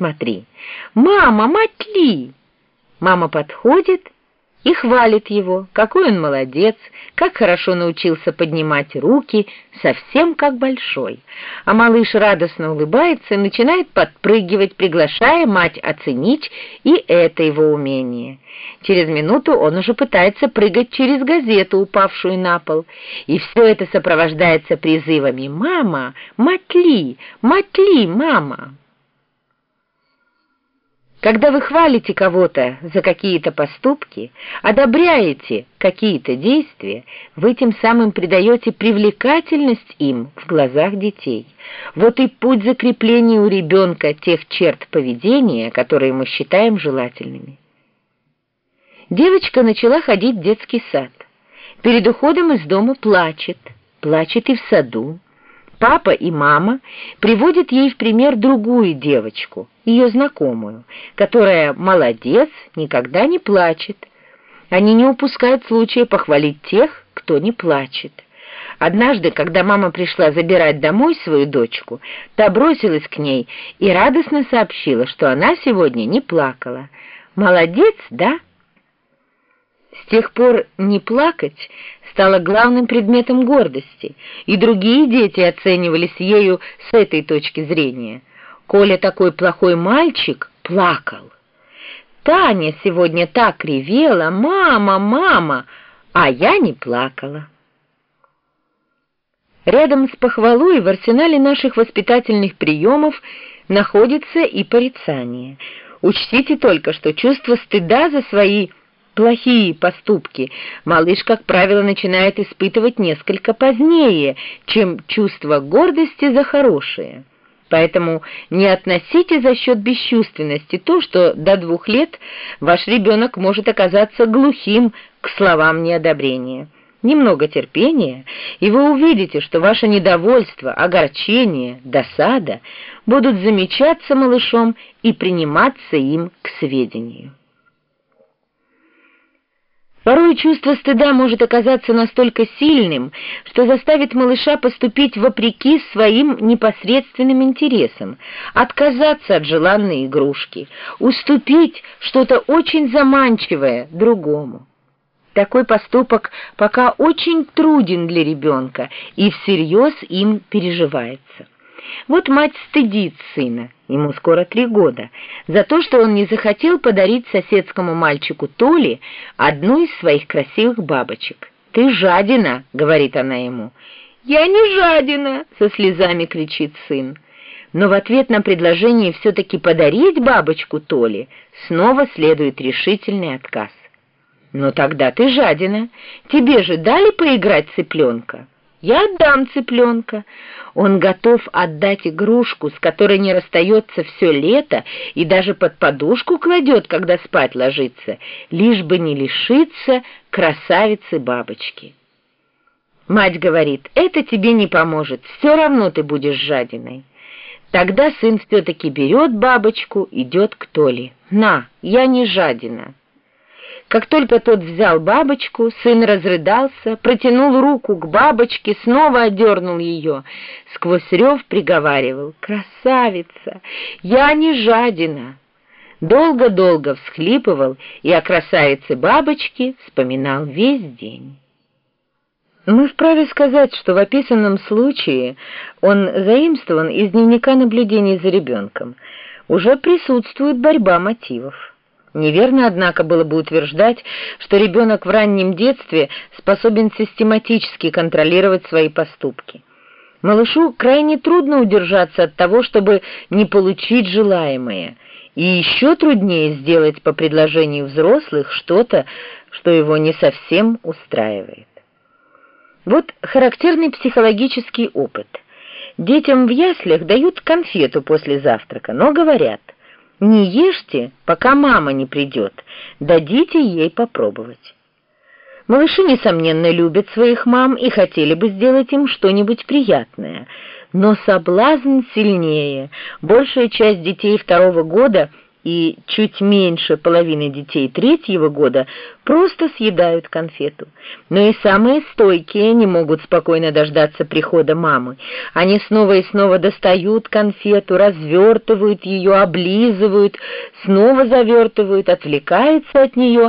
посмотри! Мама, мать Ли!» Мама подходит и хвалит его, какой он молодец, как хорошо научился поднимать руки, совсем как большой. А малыш радостно улыбается и начинает подпрыгивать, приглашая мать оценить и это его умение. Через минуту он уже пытается прыгать через газету, упавшую на пол. И все это сопровождается призывами «Мама! Матли! Матли, мама!» Когда вы хвалите кого-то за какие-то поступки, одобряете какие-то действия, вы тем самым придаете привлекательность им в глазах детей. Вот и путь закрепления у ребенка тех черт поведения, которые мы считаем желательными. Девочка начала ходить в детский сад. Перед уходом из дома плачет, плачет и в саду. Папа и мама приводят ей в пример другую девочку, ее знакомую, которая молодец, никогда не плачет. Они не упускают случая похвалить тех, кто не плачет. Однажды, когда мама пришла забирать домой свою дочку, та бросилась к ней и радостно сообщила, что она сегодня не плакала. «Молодец, да?» С тех пор не плакать стало главным предметом гордости, и другие дети оценивались ею с этой точки зрения. Коля такой плохой мальчик плакал. Таня сегодня так ревела «Мама, мама!», а я не плакала. Рядом с похвалой в арсенале наших воспитательных приемов находится и порицание. Учтите только, что чувство стыда за свои плохие поступки малыш, как правило, начинает испытывать несколько позднее, чем чувство гордости за хорошее. Поэтому не относите за счет бесчувственности то, что до двух лет ваш ребенок может оказаться глухим к словам неодобрения. Немного терпения, и вы увидите, что ваше недовольство, огорчение, досада будут замечаться малышом и приниматься им к сведению. Порой чувство стыда может оказаться настолько сильным, что заставит малыша поступить вопреки своим непосредственным интересам, отказаться от желанной игрушки, уступить что-то очень заманчивое другому. Такой поступок пока очень труден для ребенка и всерьез им переживается. Вот мать стыдит сына, ему скоро три года, за то, что он не захотел подарить соседскому мальчику Толе одну из своих красивых бабочек. «Ты жадина!» — говорит она ему. «Я не жадина!» — со слезами кричит сын. Но в ответ на предложение все-таки подарить бабочку Толе снова следует решительный отказ. «Но тогда ты жадина. Тебе же дали поиграть цыпленка?» Я отдам цыпленка. Он готов отдать игрушку, с которой не расстается все лето, и даже под подушку кладет, когда спать ложится, лишь бы не лишиться красавицы-бабочки. Мать говорит, это тебе не поможет, все равно ты будешь жадиной. Тогда сын все-таки берет бабочку, идет к Толе. «На, я не жадина». Как только тот взял бабочку, сын разрыдался, протянул руку к бабочке, снова одернул ее. Сквозь рев приговаривал «Красавица! Я не жадина!» Долго-долго всхлипывал и о красавице бабочки вспоминал весь день. Мы вправе сказать, что в описанном случае он заимствован из дневника наблюдений за ребенком. Уже присутствует борьба мотивов. Неверно, однако, было бы утверждать, что ребенок в раннем детстве способен систематически контролировать свои поступки. Малышу крайне трудно удержаться от того, чтобы не получить желаемое, и еще труднее сделать по предложению взрослых что-то, что его не совсем устраивает. Вот характерный психологический опыт. Детям в яслях дают конфету после завтрака, но говорят – не ешьте, пока мама не придет, дадите ей попробовать. Малыши, несомненно, любят своих мам и хотели бы сделать им что-нибудь приятное, но соблазн сильнее. Большая часть детей второго года и чуть меньше половины детей третьего года просто съедают конфету. Но и самые стойкие не могут спокойно дождаться прихода мамы. Они снова и снова достают конфету, развертывают ее, облизывают, снова завертывают, отвлекаются от нее